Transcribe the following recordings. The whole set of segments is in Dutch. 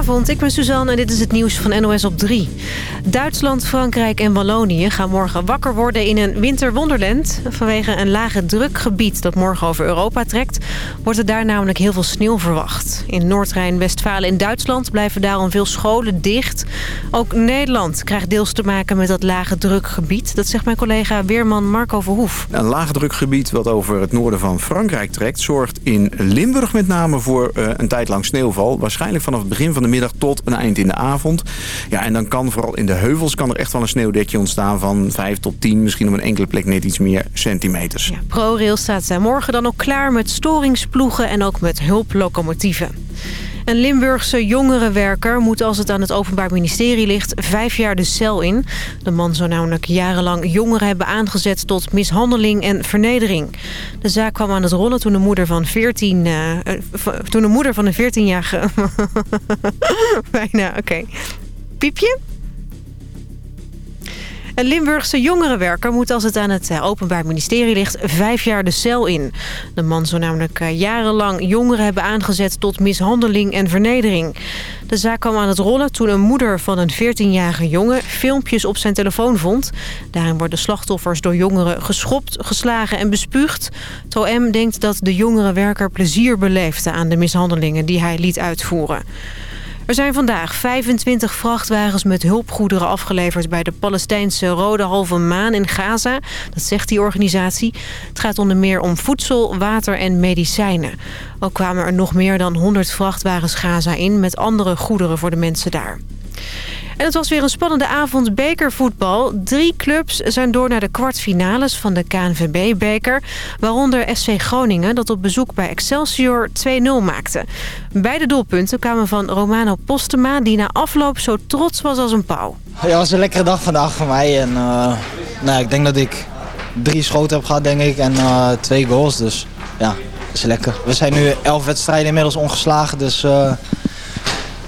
Goedenavond, ik ben Suzanne en dit is het nieuws van NOS op 3. Duitsland, Frankrijk en Wallonië gaan morgen wakker worden in een winterwonderland. Vanwege een lage drukgebied dat morgen over Europa trekt... wordt er daar namelijk heel veel sneeuw verwacht. In Noord-Rijn-Westfalen in Duitsland blijven daarom veel scholen dicht. Ook Nederland krijgt deels te maken met dat lage drukgebied. Dat zegt mijn collega Weerman Marco Verhoef. Een lage drukgebied wat over het noorden van Frankrijk trekt... zorgt in Limburg met name voor uh, een tijd lang sneeuwval. Waarschijnlijk vanaf het begin van de middag tot een eind in de avond. Ja, en dan kan vooral in de heuvels kan er echt wel een sneeuwdekje ontstaan van 5 tot 10, misschien op een enkele plek net iets meer centimeters. ProRail staat morgen dan ook klaar met storingsploegen en ook met hulplocomotieven. Een Limburgse jongerenwerker moet als het aan het Openbaar Ministerie ligt vijf jaar de cel in. De man zou namelijk jarenlang jongeren hebben aangezet tot mishandeling en vernedering. De zaak kwam aan het rollen toen de moeder van 14... Uh, eh, toen de moeder van een 14-jarige... Bijna, oké. Piepje? Een Limburgse jongerenwerker moet als het aan het eh, Openbaar Ministerie ligt vijf jaar de cel in. De man zou namelijk eh, jarenlang jongeren hebben aangezet tot mishandeling en vernedering. De zaak kwam aan het rollen toen een moeder van een 14-jarige jongen filmpjes op zijn telefoon vond. Daarin worden slachtoffers door jongeren geschopt, geslagen en bespuugd. Het OM denkt dat de jongerenwerker plezier beleefde aan de mishandelingen die hij liet uitvoeren. Er zijn vandaag 25 vrachtwagens met hulpgoederen afgeleverd... bij de Palestijnse Rode Halve Maan in Gaza. Dat zegt die organisatie. Het gaat onder meer om voedsel, water en medicijnen. Ook kwamen er nog meer dan 100 vrachtwagens Gaza in... met andere goederen voor de mensen daar. En het was weer een spannende avond bekervoetbal. Drie clubs zijn door naar de kwartfinales van de KNVB-beker. Waaronder SC Groningen, dat op bezoek bij Excelsior 2-0 maakte. Beide doelpunten kwamen van Romano Postema... die na afloop zo trots was als een pauw. Ja, het was een lekkere dag vandaag voor mij. En, uh, nou, ik denk dat ik drie schoten heb gehad, denk ik. En uh, twee goals, dus ja, dat is lekker. We zijn nu elf wedstrijden inmiddels ongeslagen, dus... Uh,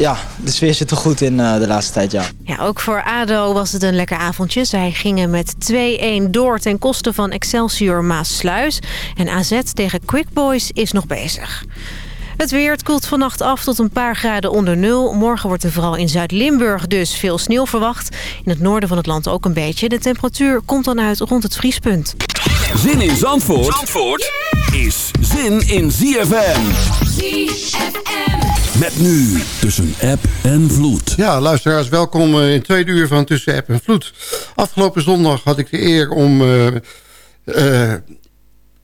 ja, de sfeer zit er goed in uh, de laatste tijd, ja. Ja, ook voor ADO was het een lekker avondje. Zij gingen met 2-1 door ten koste van Excelsior Maasluis. En AZ tegen Quick Boys is nog bezig. Het weer het koelt vannacht af tot een paar graden onder nul. Morgen wordt er vooral in Zuid-Limburg dus veel sneeuw verwacht. In het noorden van het land ook een beetje. De temperatuur komt dan uit rond het vriespunt. Zin in Zandvoort, Zandvoort is zin in ZFM. ZFM. Met nu tussen app en vloed. Ja, luisteraars, welkom eh, in tweede uur van tussen app en vloed. Afgelopen zondag had ik de eer om uh, uh,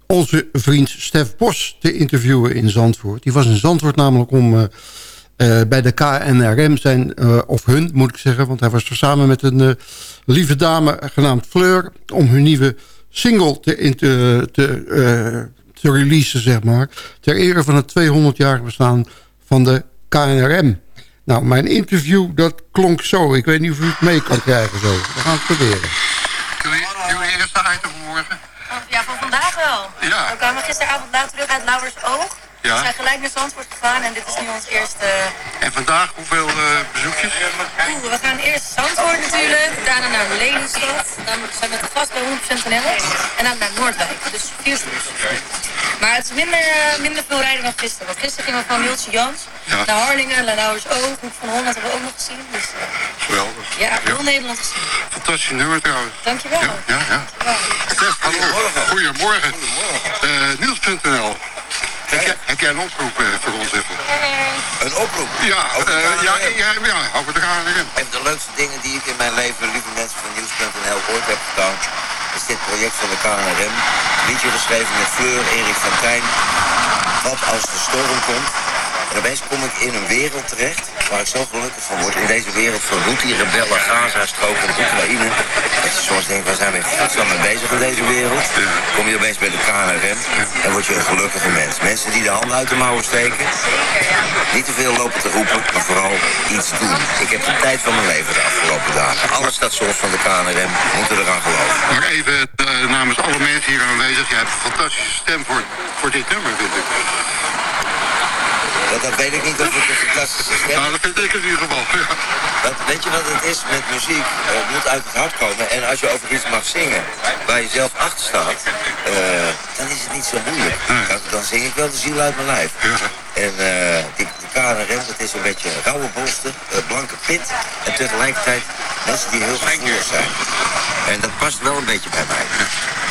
onze vriend Stef Bos te interviewen in Zandvoort. Die was in Zandvoort namelijk om bij de KNRM zijn, of hun moet ik zeggen... want hij was er samen met een lieve dame genaamd Fleur... om hun nieuwe single te, te, te, te releasen, zeg maar. Ter ere van het 200-jarig bestaan van de KNRM. Nou, mijn interview, dat klonk zo. Ik weet niet of u het mee kan krijgen zo. We gaan het proberen. Uw eerste item morgen? Ja, van vandaag wel. Ja. We kwamen gisteravond laat terug uit Lauwers Oog. Ja. We zijn gelijk naar Zandvoort gegaan en dit is nu ons eerste... En vandaag hoeveel uh, bezoekjes? Oeh, we gaan eerst Zandvoort natuurlijk, daarna naar Lelystad. Dan zijn we te gast bij 100% en dan naar Noordwijk. Dus vier. Maar het is minder, uh, minder veel rijden dan gisteren. Want gisteren gingen we van Wiltje Jans ja. naar Harlingen, naar Lauwers Oog, Hoek van Holland hebben we ook nog gezien. Dus, uh, Geweldig. Ja, heel Nederland gezien. Fantastisch nummer trouwens. Dankjewel. Ja, ja. ja. Stef, hallo. Goedemorgen. Goedemorgen. Niels.nl heb, jij, heb jij een oproep uh, voor ons even? Een oproep? Ja, over de, uh, ja, ja, ja, over de KNRM. Een de leukste dingen die ik in mijn leven, lieve mensen van Nieuws.nl, ooit heb gedaan, is dit project van de KNRM. Liedje geschreven met Fleur, Erik van Tijn. Wat als de storm komt, opeens kom ik in een wereld terecht waar ik zo gelukkig van word. In deze wereld van Houthi, rebellen, Gaza, strook en Oekraïne. Dat je soms denkt, waar zijn we godsnaam mee bezig in deze wereld? Kom je opeens bij de KNRM en word je een gelukkige mens. Mensen die de handen uit de mouwen steken. Niet te veel lopen te roepen, maar vooral iets doen. Ik heb de tijd van mijn leven de afgelopen dagen. Alle stations van de KNRM moeten eraan geloven. Maar even uh, namens alle mensen hier aanwezig. Jij hebt een fantastische stem voor, voor dit nummer, vind ik. Want dat weet ik niet of het een fantastische stem Nou, dat vind ik in ieder geval. Ja. Want weet je wat het is met muziek? Eh, Het moet uit het hart komen. En als je over iets mag zingen waar je zelf achter staat, eh, dan is het niet zo moeilijk. Dan, dan zing ik wel de ziel uit mijn lijf. En eh, die, die KNRM, dat is een beetje rauwe bolster, blanke pit. En tegelijkertijd mensen die heel gevoelig zijn. En dat past wel een beetje bij mij.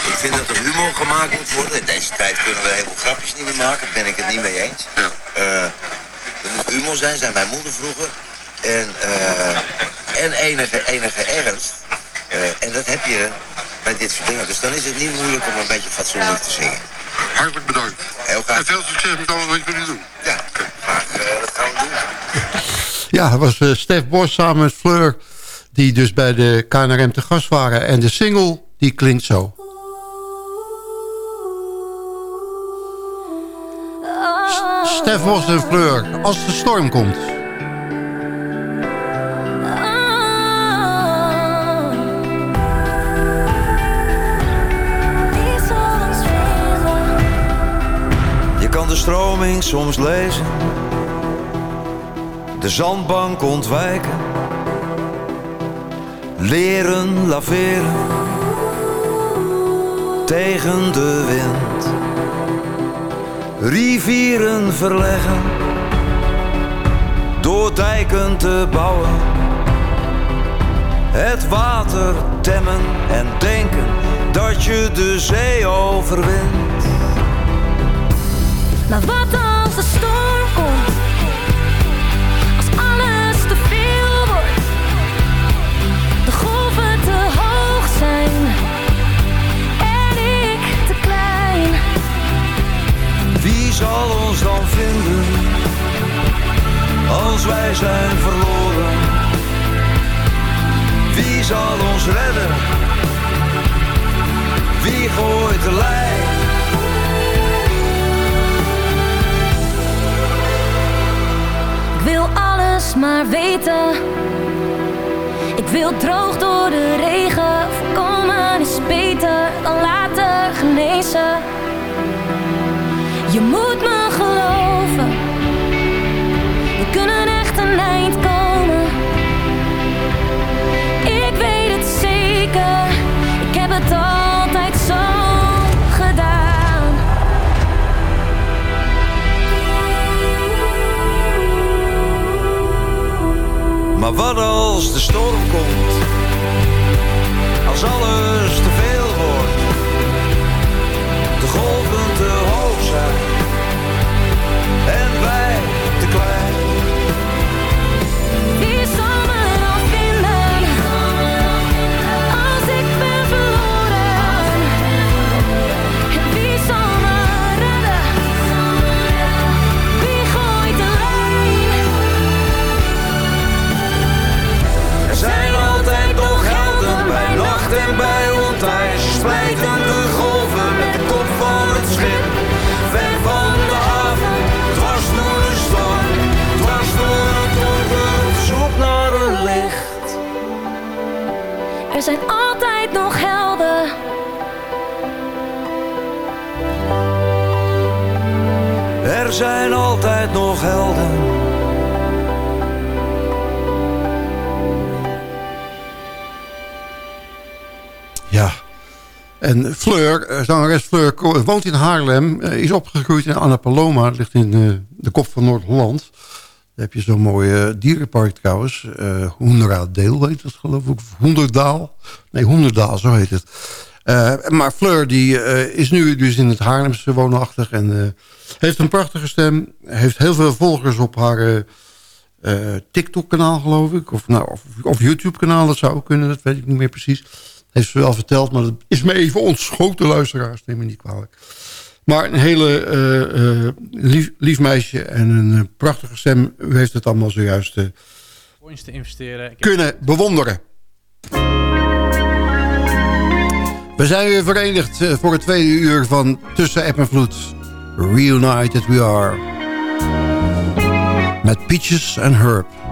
Ik vind dat er humor gemaakt moet worden. In deze tijd kunnen we heel veel grapjes niet meer maken. Daar ben ik het niet mee eens. Eh, er moet humor zijn, zei mijn moeder vroeger. En, eh, en enige, enige ernst. Eh, en dat heb je bij dit soort dingen. Dus dan is het niet moeilijk om een beetje fatsoenlijk te zingen. Hartelijk bedankt. Heel graag. En veel succes met alles wat jullie doen. Ja, graag. eh, dat gaan we doen. Ja, het was eh, Stef Bos samen met Fleur... die dus bij de KNRM te gast waren. En de single, die klinkt zo. Stef Bos en Fleur, als de storm komt. Je kan de stroming soms lezen, de zandbank ontwijken, leren laveren tegen de wind, rivieren verleggen door dijken te bouwen, het water temmen en denken dat je de zee overwint. Maar wat als de storm komt? Zal ons dan vinden als wij zijn verloren? Wie zal ons redden? Wie gooit de lijn? Ik wil alles maar weten. Ik wil droog door de regen. Voorkomen is beter dan laten genezen. Je moet me geloven. We kunnen echt een eind komen. Ik weet het zeker. Ik heb het altijd zo gedaan. Maar wat als de storm komt? Als alles te veel wordt, de golven te Er zijn altijd nog helden. Er zijn altijd nog helden. Ja. En Fleur, eh, zangeres Fleur, woont in Haarlem. eh, Is opgegroeid in Anna Paloma. Dat ligt in eh, de kop van Noord-Holland. Heb je zo'n mooi eh, dierenpark trouwens. eh Hoenderaaddeel heet het geloof ik. Hoenderdaal. Nee, Hoenderdaal, zo heet het. Eh, maar Fleur die, eh, is nu dus in het Haarlemse woonachtig. En heeft een prachtige stem. Heeft heel veel volgers op haar TikTok-kanaal geloof ik. Of, nou, of, of YouTube-kanaal, dat zou ook kunnen. Dat weet ik niet meer precies. Heeft ze wel verteld, maar dat is me even ontschoten, luisteraars. Neem me niet kwalijk. Maar een hele eh, eh, lief, lief meisje en een eh, prachtige stem. U heeft het allemaal zojuist te investeren. Kunnen bewonderen. We zijn weer verenigd voor het tweede uur van Tussen App en Vloed. Reunited we are. Met Peaches en Herb.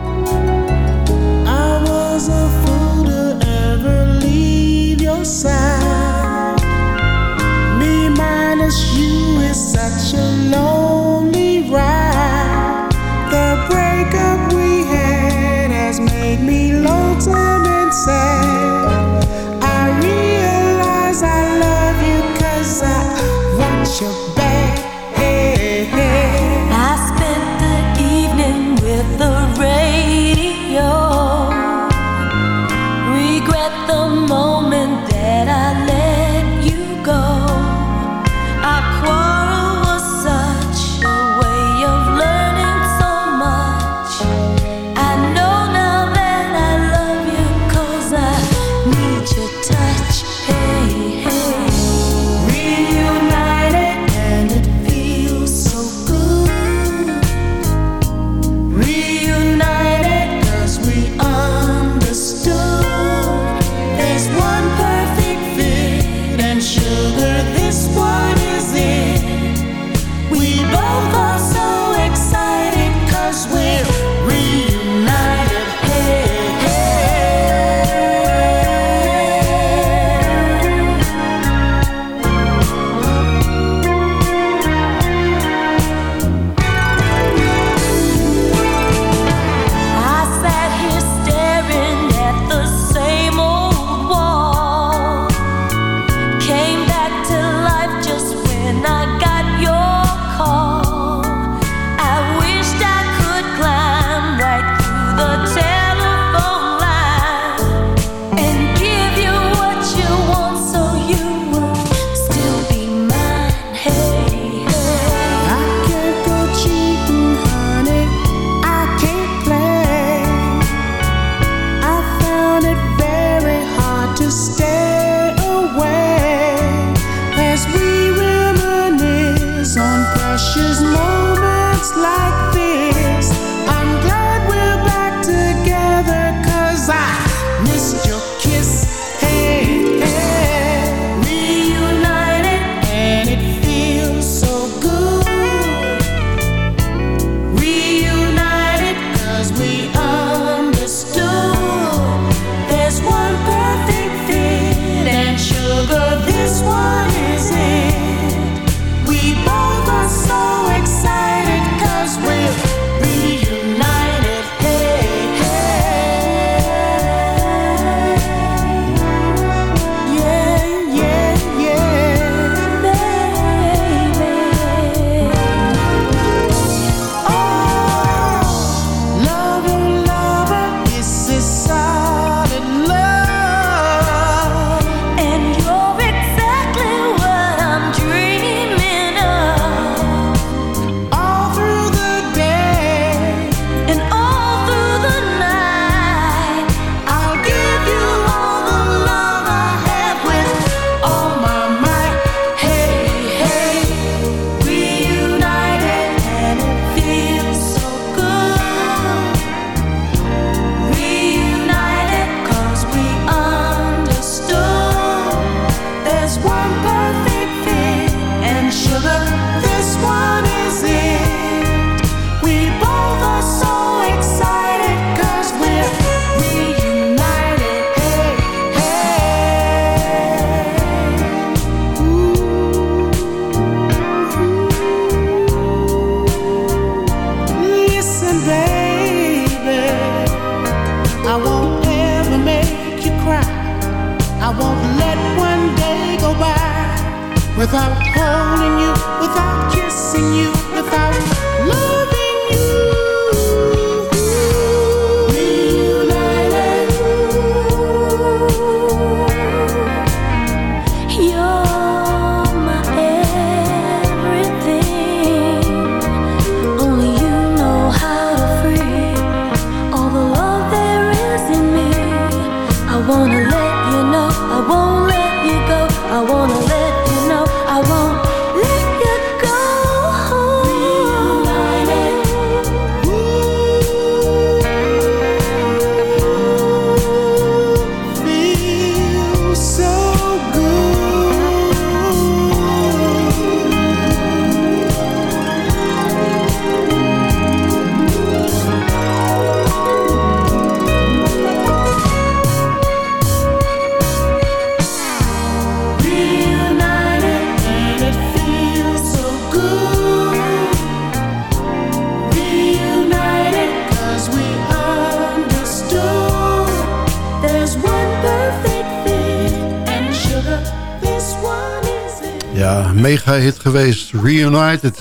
Ja, mega hit geweest. Reunited.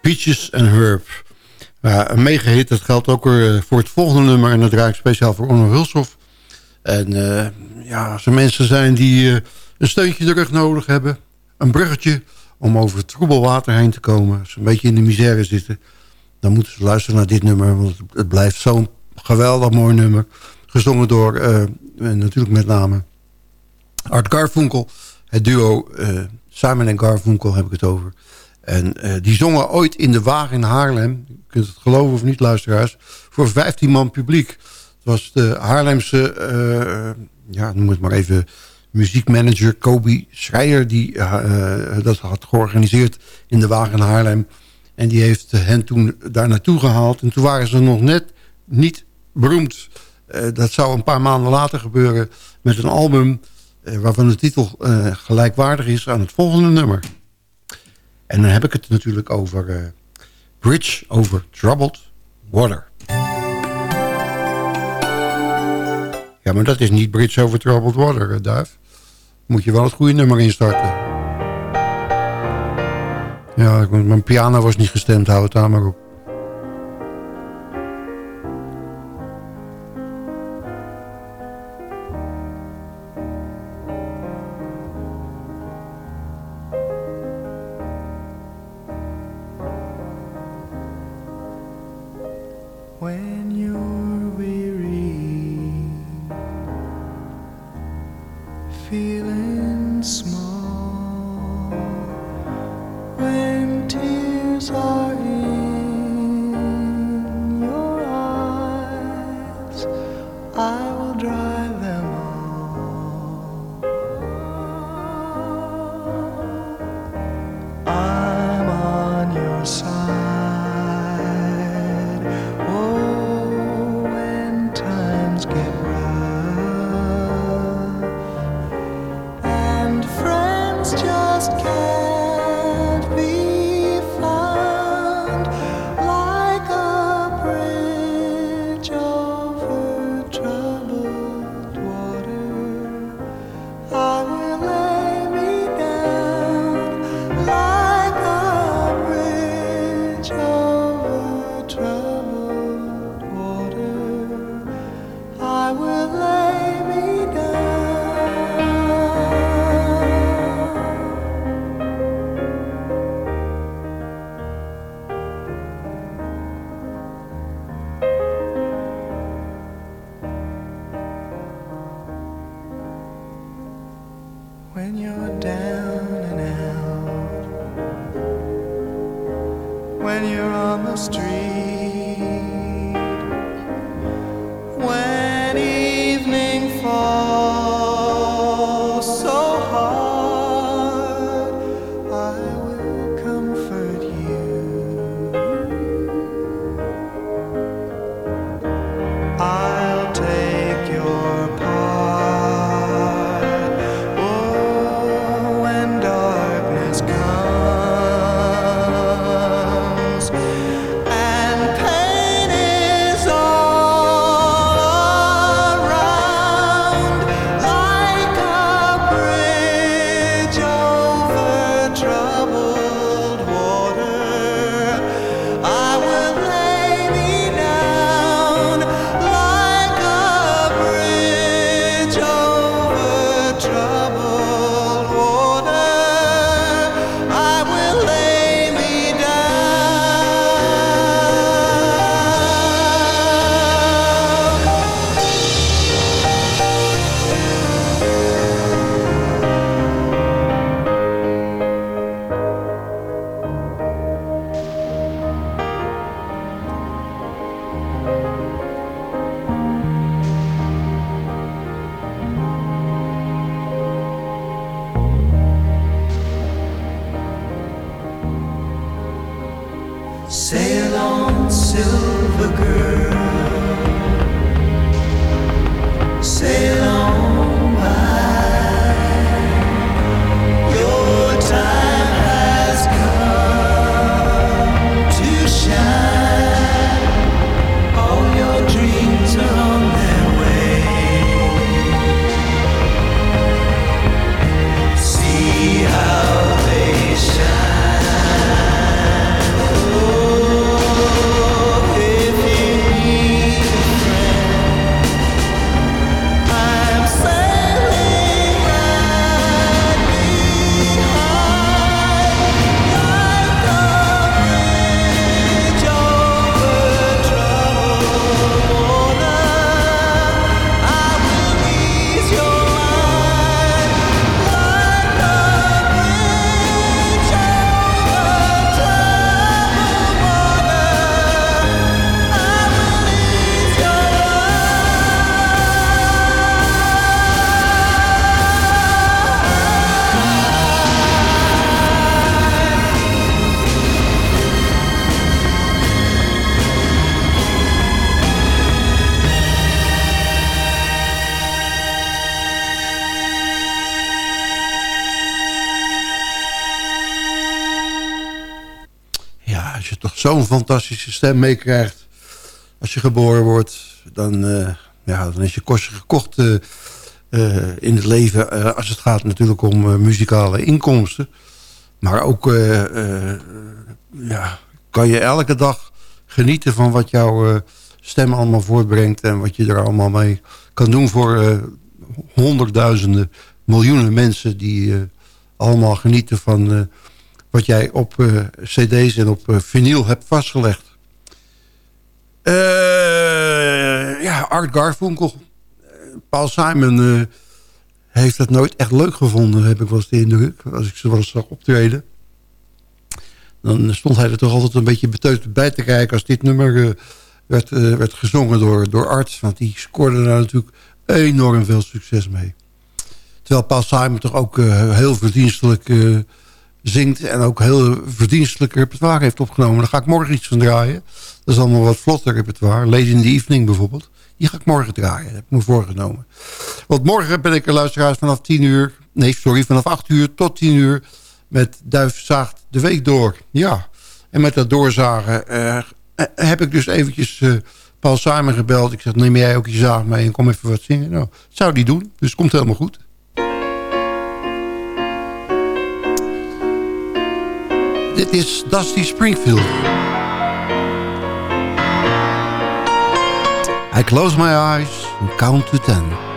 Peaches en Herb. Ja, een mega hit, dat geldt ook weer voor het volgende nummer. En dat draai ik speciaal voor Onno Hulshoff. En eh, ja, als er mensen zijn die eh, een steuntje de rug nodig hebben. Een bruggetje om over het troebel water heen te komen. Als ze een beetje in de misère zitten. Dan moeten ze luisteren naar dit nummer. Want het, blijft zo'n geweldig mooi nummer. Gezongen door eh, natuurlijk met name Art Garfunkel. Het duo eh, Simon en Garfunkel heb ik het over. En eh, die zongen ooit in de wagen in Haarlem. Je kunt het geloven of niet, luisteraars. Voor 15 man publiek. Het was de Haarlemse, eh, ja, noem het maar even... muziekmanager Kobi Schreier... die eh, dat had georganiseerd in de wagen in Haarlem. En die heeft hen toen daar naartoe gehaald. En toen waren ze nog net niet beroemd. Dat zou een paar maanden later gebeuren met een album... eh, waarvan de titel eh, gelijkwaardig is aan het volgende nummer. En dan heb ik het natuurlijk over eh, Bridge over Troubled Water. Ja, maar dat is niet Bridge over Troubled Water, Duif. Moet je wel het goede nummer instarten. Ja, mijn piano was niet gestemd, hou het daar maar op. zo'n fantastische stem meekrijgt... als je geboren wordt, dan, eh, ja, dan is je kostje gekocht eh, eh, in het leven... als het gaat natuurlijk om muzikale inkomsten. Maar ook ja, kan je elke dag genieten van wat jouw stem allemaal voortbrengt... en wat je er allemaal mee kan doen voor honderdduizenden, miljoenen mensen... die allemaal genieten van wat jij op eh, cd's en op eh, vinyl hebt vastgelegd. Eh, ja, Art Garfunkel. Paul Simon heeft het nooit echt leuk gevonden, heb ik wel eens de indruk. Als ik ze wel zag optreden. Dan stond hij er toch altijd een beetje beteuterd bij te kijken... als dit nummer werd, werd gezongen door, door Art. Want die scoorde daar natuurlijk enorm veel succes mee. Terwijl Paul Simon toch ook heel verdienstelijk zingt... en ook heel verdienstelijk repertoire heeft opgenomen. Daar ga ik morgen iets van draaien. Dat is allemaal wat vlotter repertoire. Late in the Evening bijvoorbeeld. Die ga ik morgen draaien. Dat heb ik me voorgenomen. Want morgen ben ik een luisteraars vanaf 10 uur... nee, sorry, vanaf 8 uur tot 10 uur... met Duif zaagt de week door. Ja, en met dat doorzagen... eh, eh, heb ik dus eventjes eh, Paul Simon gebeld. Ik zeg, neem jij ook je zaag mee en kom even wat zingen. Nou, zou die doen. Dus het komt helemaal goed. Dit is Dusty Springfield. I close my eyes and count to ten.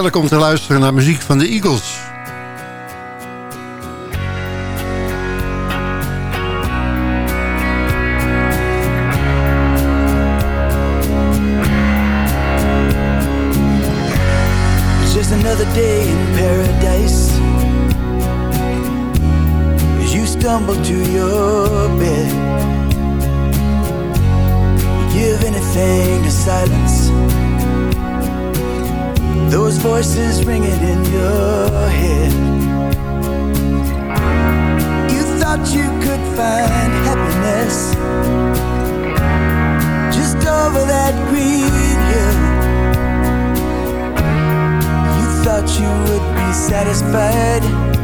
Heerlijk om te luisteren naar muziek van de Eagles. Be satisfied,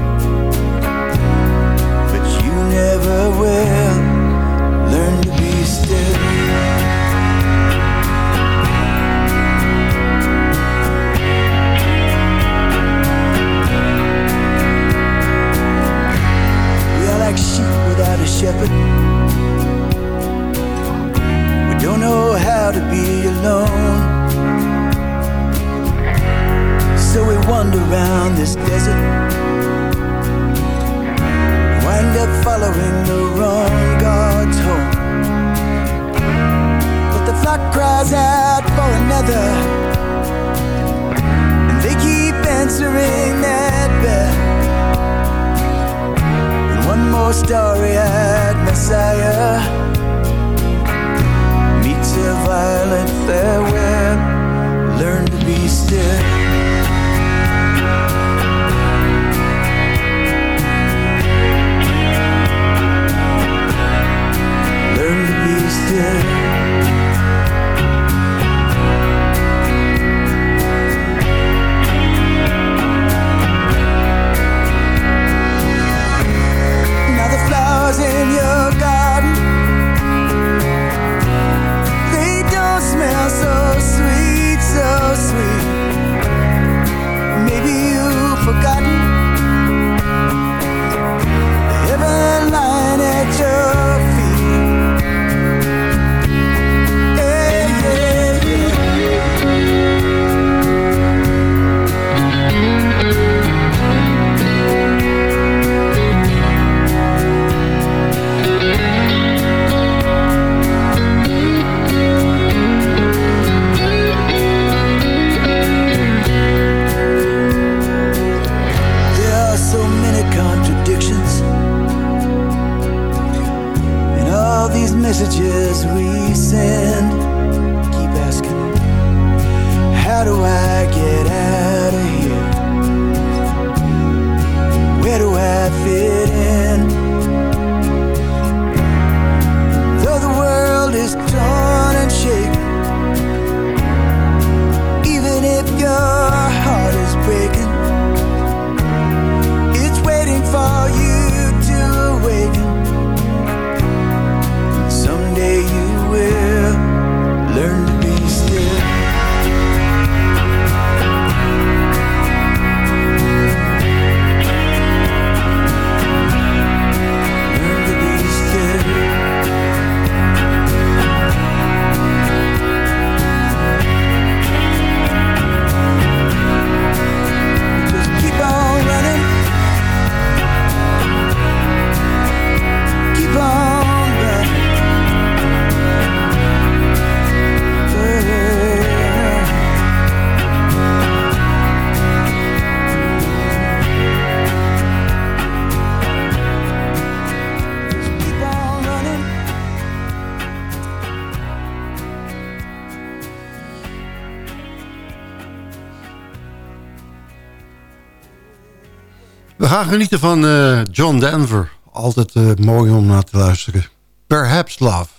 genieten van eh, John Denver. Altijd eh, mooi om naar te luisteren. Perhaps Love.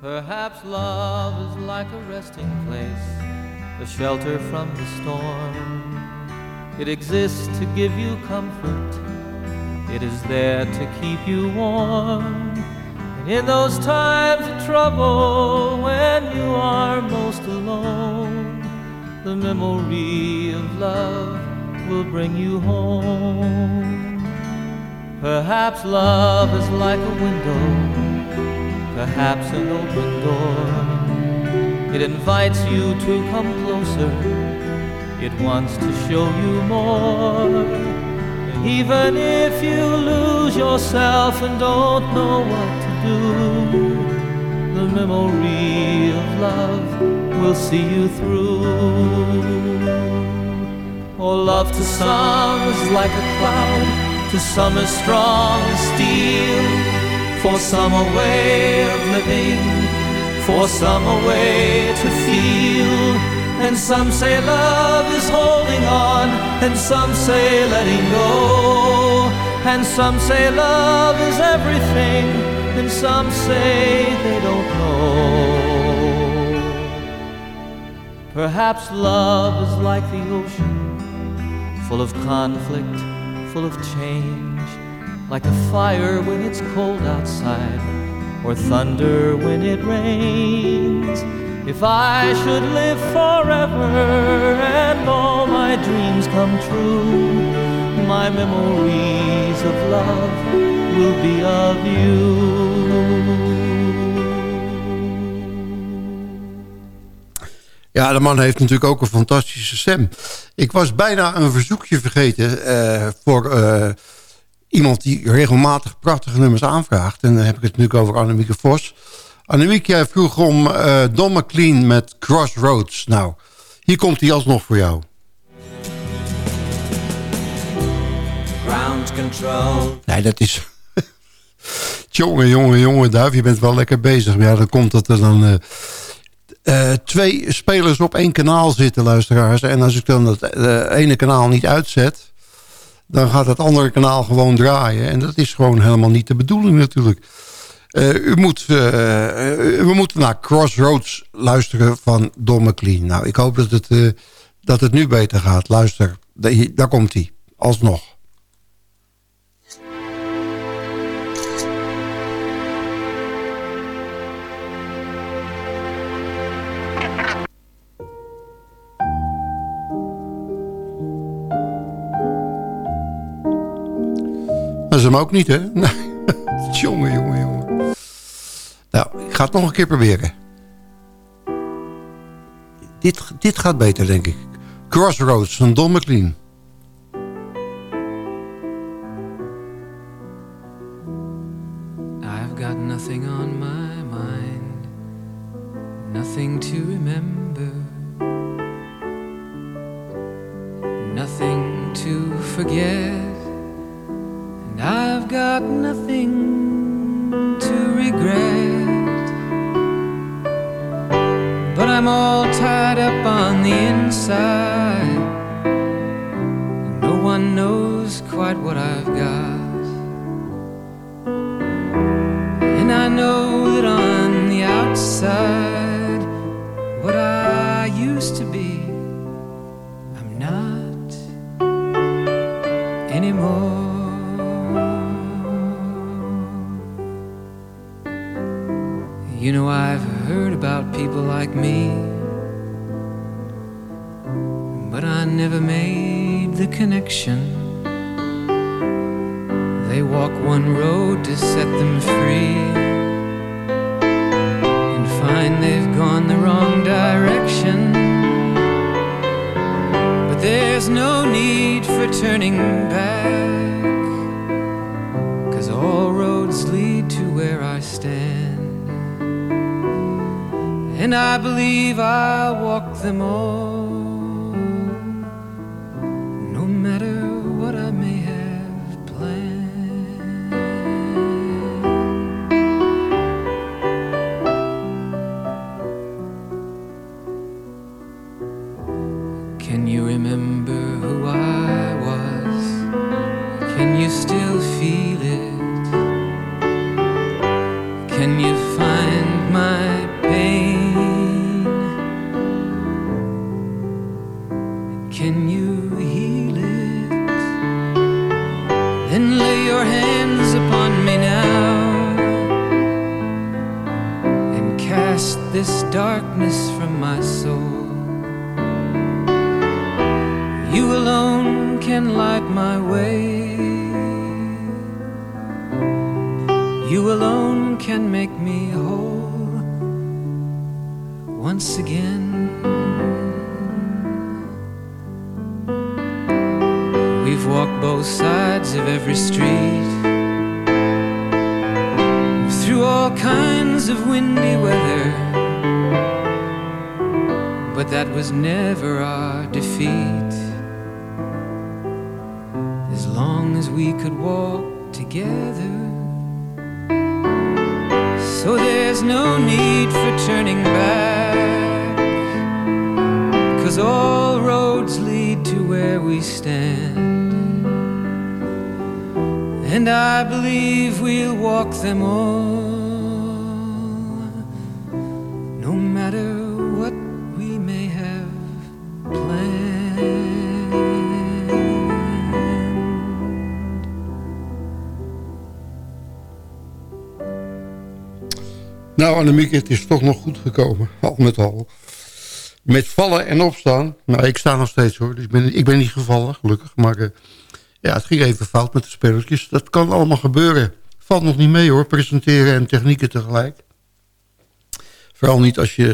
Perhaps love is like a resting place, a shelter from the storm. It exists to give you comfort, it is there to keep you warm. And in those times of trouble, when you are most alone, the memory of love will bring you home. Perhaps love is like a window perhaps an open door. It invites you to come closer. It wants to show you more. Even if you lose yourself and don't know what to do, the memory of love will see you through. Oh, love to some is like a cloud, to some is strong as steel. For some a way of living, for some a way to feel. And some say love is holding on, and some say letting go. And some say love is everything, and some say they don't know. Perhaps love is like the ocean, full of conflict, full of change, like a fire when it's cold outside, or thunder when it rains. If I should live forever and all my dreams come true, my memories of love will be of you. Ja, de man heeft natuurlijk ook een fantastische stem. Ik was bijna een verzoekje vergeten eh, voor eh, iemand die regelmatig prachtige nummers aanvraagt. En dan heb ik het natuurlijk over Annemieke Vos. Annemieke, jij vroeg om eh Don McLean met Crossroads. Nou, hier komt hij alsnog voor jou. Ground control. Nee, dat is... jongen, jongen, jongen, Duif, je bent wel lekker bezig. Maar ja, dan komt dat er dan... eh, eh, twee spelers op één kanaal zitten, luisteraars. En als ik dan het eh, ene kanaal niet uitzet... dan gaat het andere kanaal gewoon draaien. En dat is gewoon helemaal niet de bedoeling natuurlijk. U moet, we moeten naar Crossroads luisteren van Don McLean. Nou, ik hoop dat het, dat het nu beter gaat. Luister, da- daar komt hij. Alsnog. Is hem ook niet, hè? Nee. jongen, jongen, jongen. Nou, ik ga het nog een keer proberen. Dit, dit gaat beter, denk ik. Crossroads van Don McLean. I've got nothing on my mind, nothing to remember, nothing to forget, I've got nothing to regret. But I'm all tied up on the inside, no one knows quite what I've got. And I know that on the outside, people like me, but I never made the connection. They walk one road to set them free and find they've gone the wrong direction. But there's no need for turning back, cause all roads lead to where I And I believe I'll walk them all, walked both sides of every street through all kinds of windy weather, but that was never our defeat. As long as we could walk together. So there's no need for turning back. Cause all roads lead to where we stand. And I believe we'll walk them all. No matter what we may have planned. Nou, Annemieke, het is toch nog goed gekomen. Al met al. Met vallen en opstaan. Nou, ik sta nog steeds hoor. Dus ik ben, ik ben niet gevallen, gelukkig. Maar eh, ja, het ging even fout met de spelletjes. Dat kan allemaal gebeuren. Valt nog niet mee hoor, presenteren en technieken tegelijk. Vooral niet als je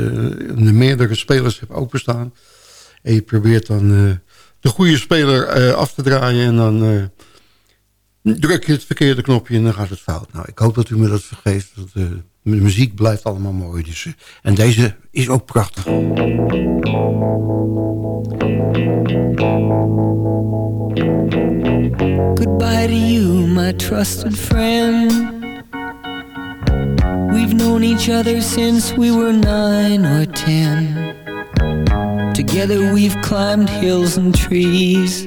eh, meerdere spelers hebt openstaan. En je probeert dan eh, de goede speler eh, af te draaien. En dan druk je het verkeerde knopje en dan gaat het fout. Nou, ik hoop dat u me dat vergeeft. Eh, de muziek blijft allemaal mooi. Dus, en deze is ook prachtig. Goodbye to you, my trusted friend. We've known each other since we were nine or ten. Together we've climbed hills and trees.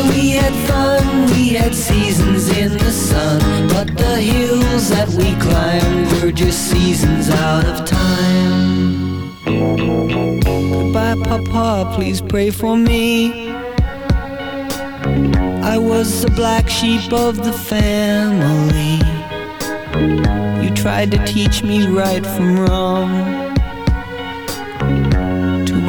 had seasons in the sun. But the hills that we climbed were just seasons out of time. Goodbye, Papa, please pray for me. I was the black sheep of the family. You tried to teach me right from wrong.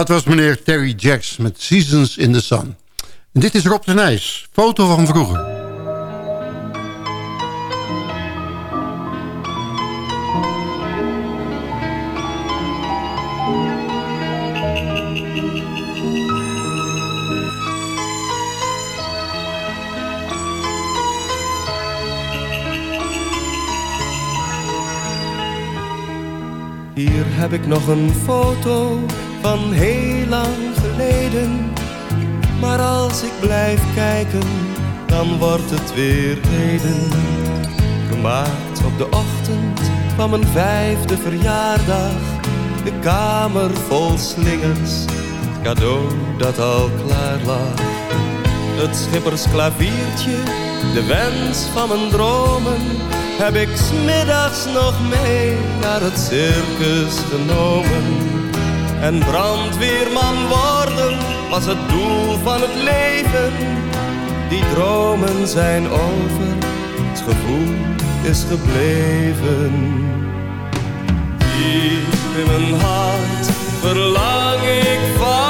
Dat was meneer Terry Jacks met Seasons in the Sun. En dit is Rob de Nijs, foto van vroeger. Hier heb ik nog een foto van heel lang geleden. Maar als ik blijf kijken, dan wordt het weer heden. Gemaakt op de ochtend van mijn vijfde verjaardag. De kamer vol slingers, het cadeau dat al klaar lag. Het schippersklaviertje, de wens van mijn dromen heb ik smiddags nog mee naar het circus genomen. En brandweerman worden was het doel van het leven. Die dromen zijn over, het gevoel is gebleven. Diep in mijn hart verlang ik vaak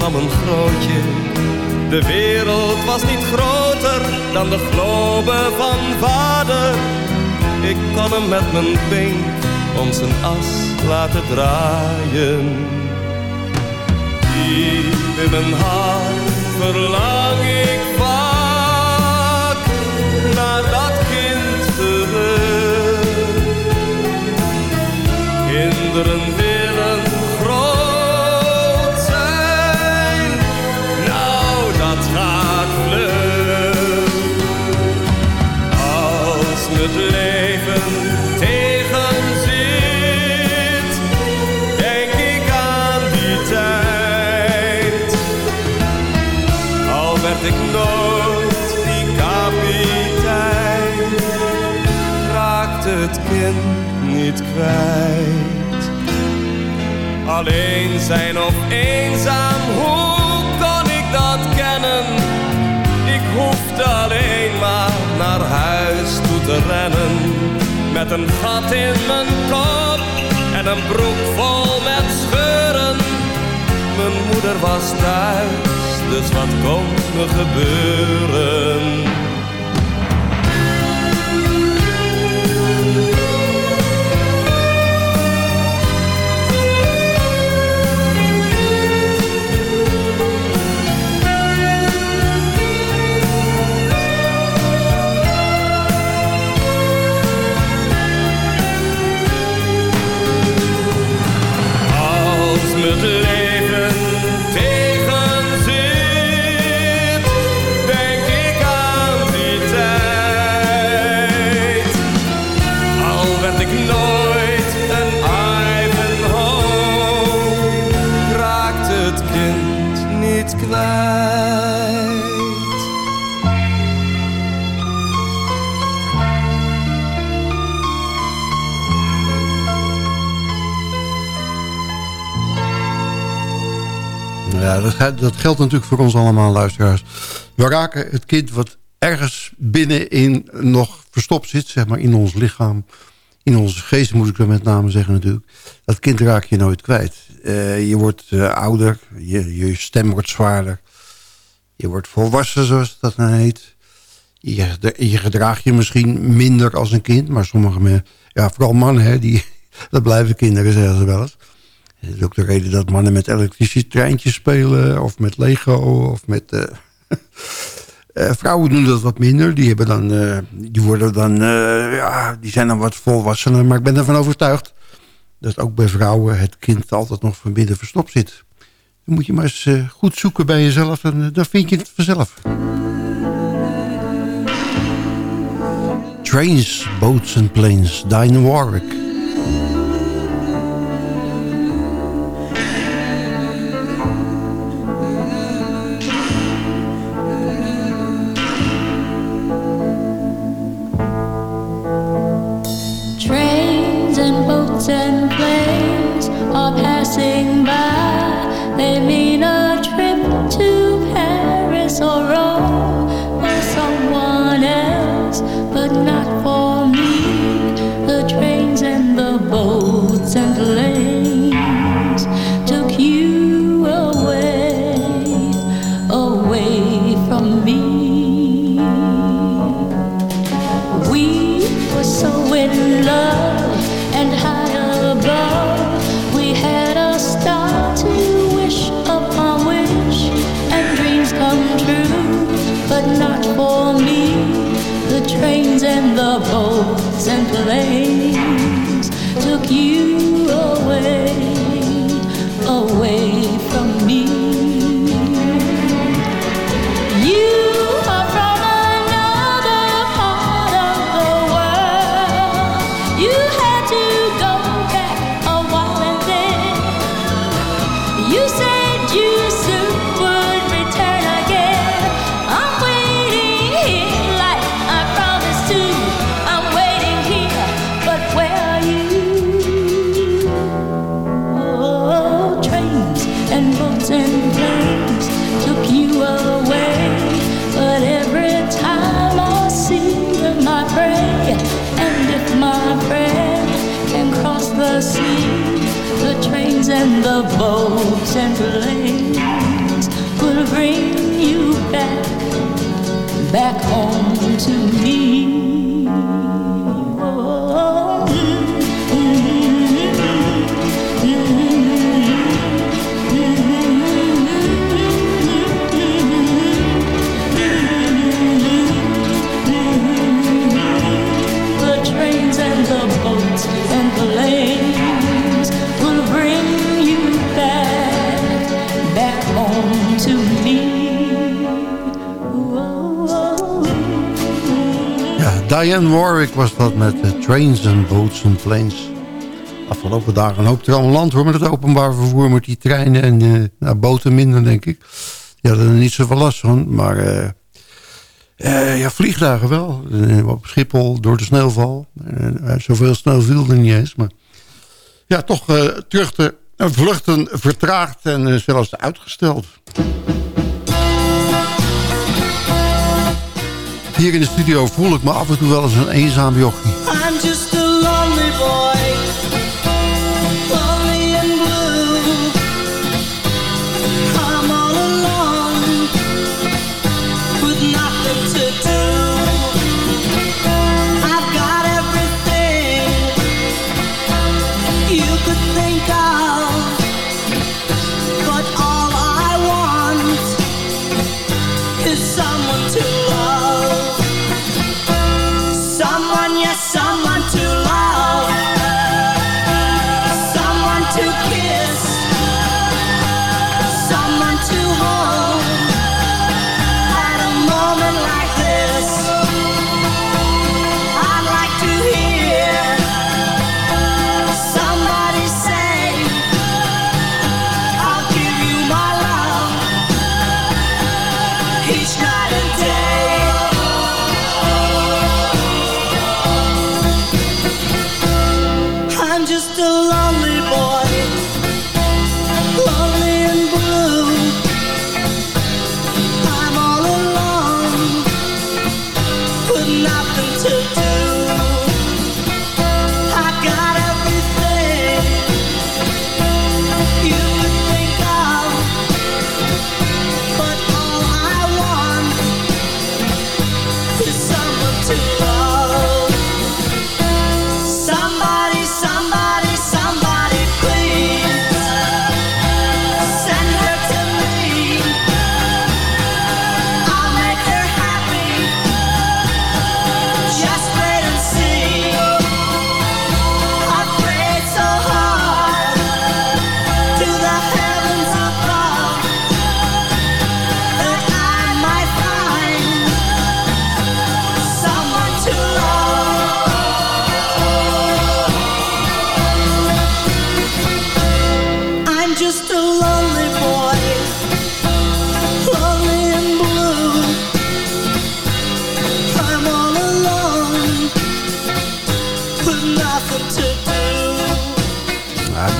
van een grootje. De wereld was niet groter dan de globe van vader. Ik kon hem met mijn pink om zijn as laten draaien. Diep in mijn hart verlang ik niet. Alleen zijn of eenzaam, hoe kon ik dat kennen? Ik hoefde alleen maar naar huis toe te rennen. Met een gat in mijn kop en een broek vol met scheuren. Mijn moeder was thuis, dus wat kon me gebeuren? Dat, dat geldt natuurlijk voor ons allemaal, luisteraars. We raken het kind wat ergens binnenin nog verstopt zit, zeg maar, in ons lichaam. In onze geest moet ik dan met name zeggen natuurlijk. Dat kind raak je nooit kwijt. Eh, je wordt eh, ouder, je, je stem wordt zwaarder. Je wordt volwassen, zoals dat dan heet. je, je gedraagt je misschien minder als een kind. Maar sommige mensen, ja, vooral mannen, hè, die, dat blijven kinderen, zeggen ze wel eens. Dat is ook de reden dat mannen met elektrische treintjes spelen... of met Lego of met... eh, eh, vrouwen doen dat wat minder. Die, hebben dan, eh, die, worden dan, ja, die zijn dan wat volwassener. Maar ik ben ervan overtuigd dat ook bij vrouwen het kind altijd nog van binnen verstopt zit. Dan moet je maar eens goed zoeken bij jezelf en dan vind je het vanzelf. Trains, Boats and Planes, Diane Warwick. Diane Warwick was dat met eh, Trains and Boats and Planes. Afgelopen dagen een hoop tram land hoor met het openbaar vervoer... met die treinen en eh, nou, boten minder, denk ik. Die hadden er niet zoveel last van, maar... eh, ja, vliegtuigen wel. Op Schiphol door de sneeuwval. Zoveel sneeuw viel er niet eens, maar... Ja, toch terug te vluchten vertraagd en zelfs uitgesteld. Hier in de studio voel ik me af en toe wel eens een eenzaam jochie.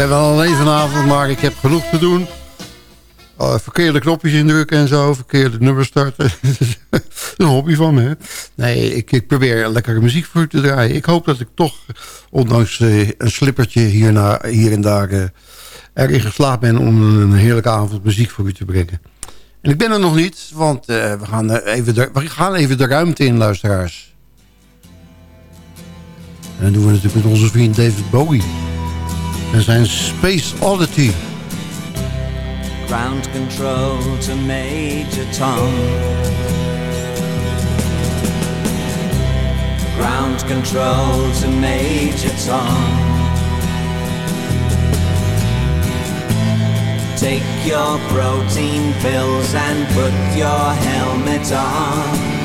Ben wel alleen vanavond, maar ik heb genoeg te doen. Uh, verkeerde knopjes indrukken en zo, verkeerde nummers starten. dat is een hobby van me. Hè? Nee, ik, ik probeer lekkere muziek voor u te draaien. Ik hoop dat ik toch, ondanks uh, een slippertje hierna, hier en daar... Uh, erin geslaagd ben om een heerlijke avond muziek voor u te brengen. En ik ben er nog niet, want we, gaan even de, we gaan even de ruimte in, luisteraars. En dat doen we natuurlijk met onze vriend David Bowie. En zijn Space Oddity. Ground control to Major Tom. Ground control to Major Tom. Take your protein pills and put your helmet on.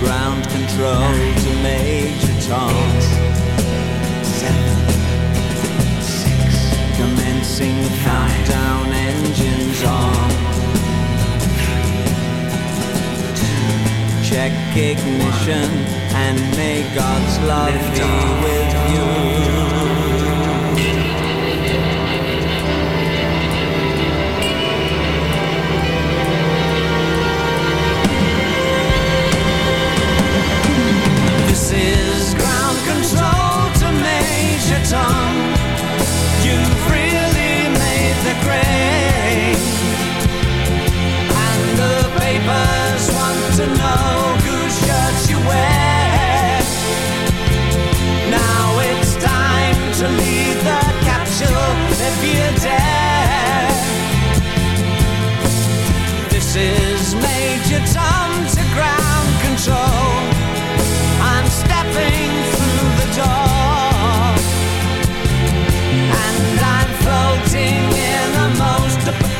Ground control to Major Tom. racing five engines on. Check ignition and may God's love Lift be off. with you. This is ground control to Major Tom.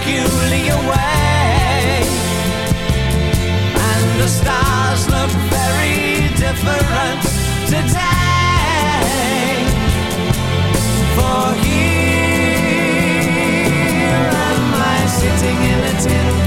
Peculiar way. And the stars look very different today. For here am I sitting in a tin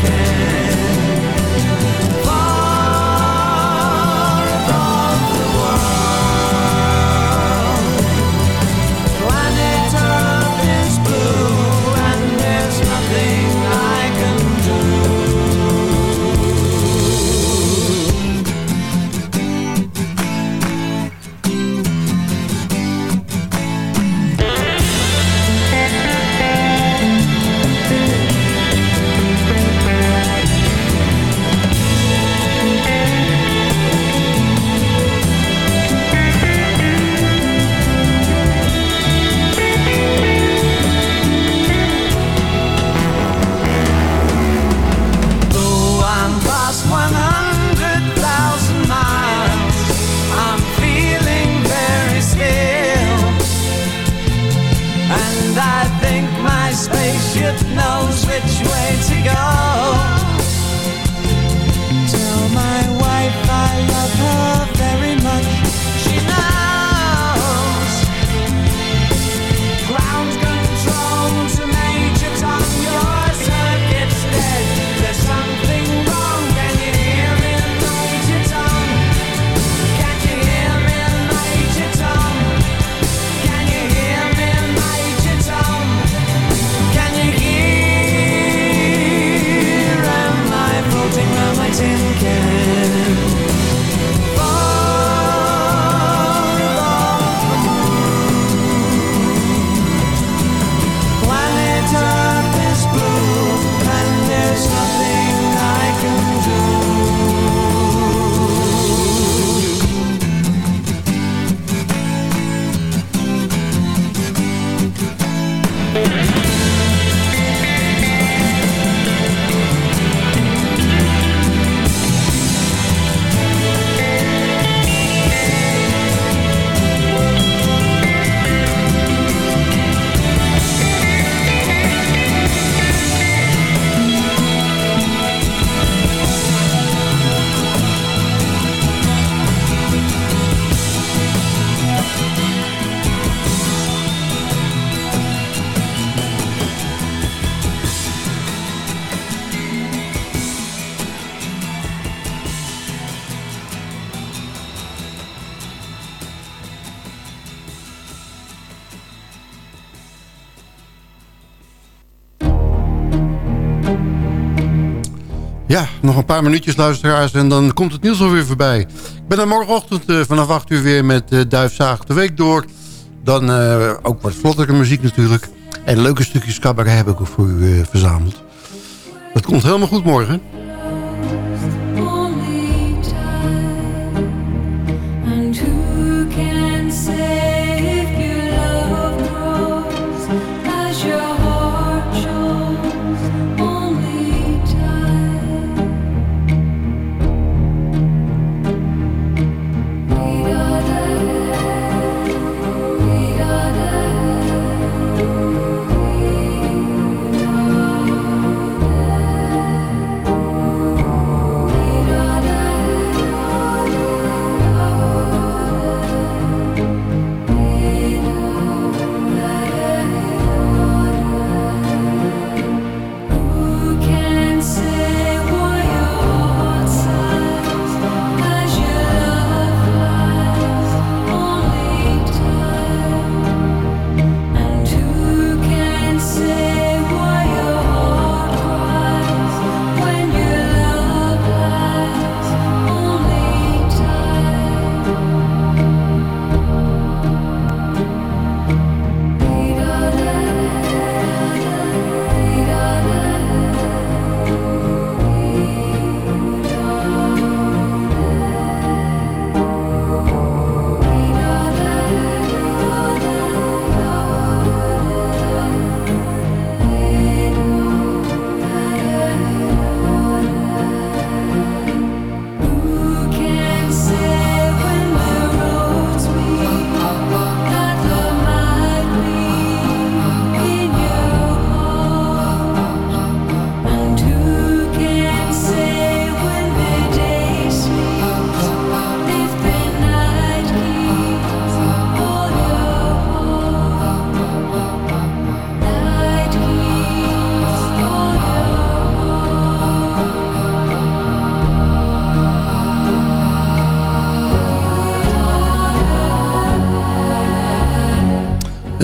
Ja, nog een paar minuutjes luisteraars en dan komt het nieuws alweer voorbij. Ik ben er morgenochtend uh, vanaf 8 uur weer met uh, Duifzaag de Week door. Dan uh, ook wat vlottere muziek natuurlijk. En leuke stukjes cabaret heb ik voor u verzameld. Het komt helemaal goed morgen.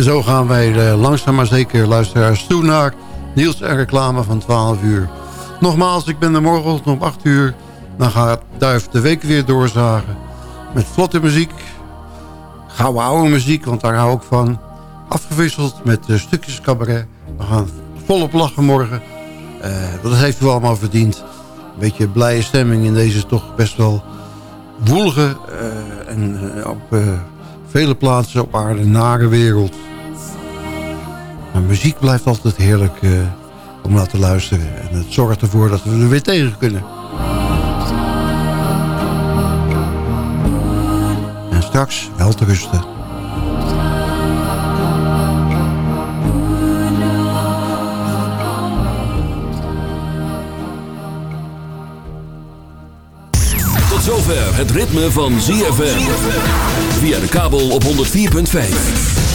Zo gaan wij uh, langzaam maar zeker luisteraars toe naar Niels en reclame van 12 uur. Nogmaals, ik ben er morgenochtend om 8 uur. Dan gaat Duif de week weer doorzagen. Met vlotte muziek. Gouden oude muziek, want daar hou ik van. Afgewisseld met uh, stukjes cabaret. We gaan volop lachen morgen. Uh, dat heeft u allemaal verdiend. Een beetje blije stemming in deze toch best wel woelige... en op vele plaatsen op aarde nare wereld. Maar muziek blijft altijd heerlijk uh, om naar te luisteren. En het zorgt ervoor dat we er weer tegen kunnen. En straks wel te rusten. Tot zover het ritme van ZFM. Via de kabel op 104.5.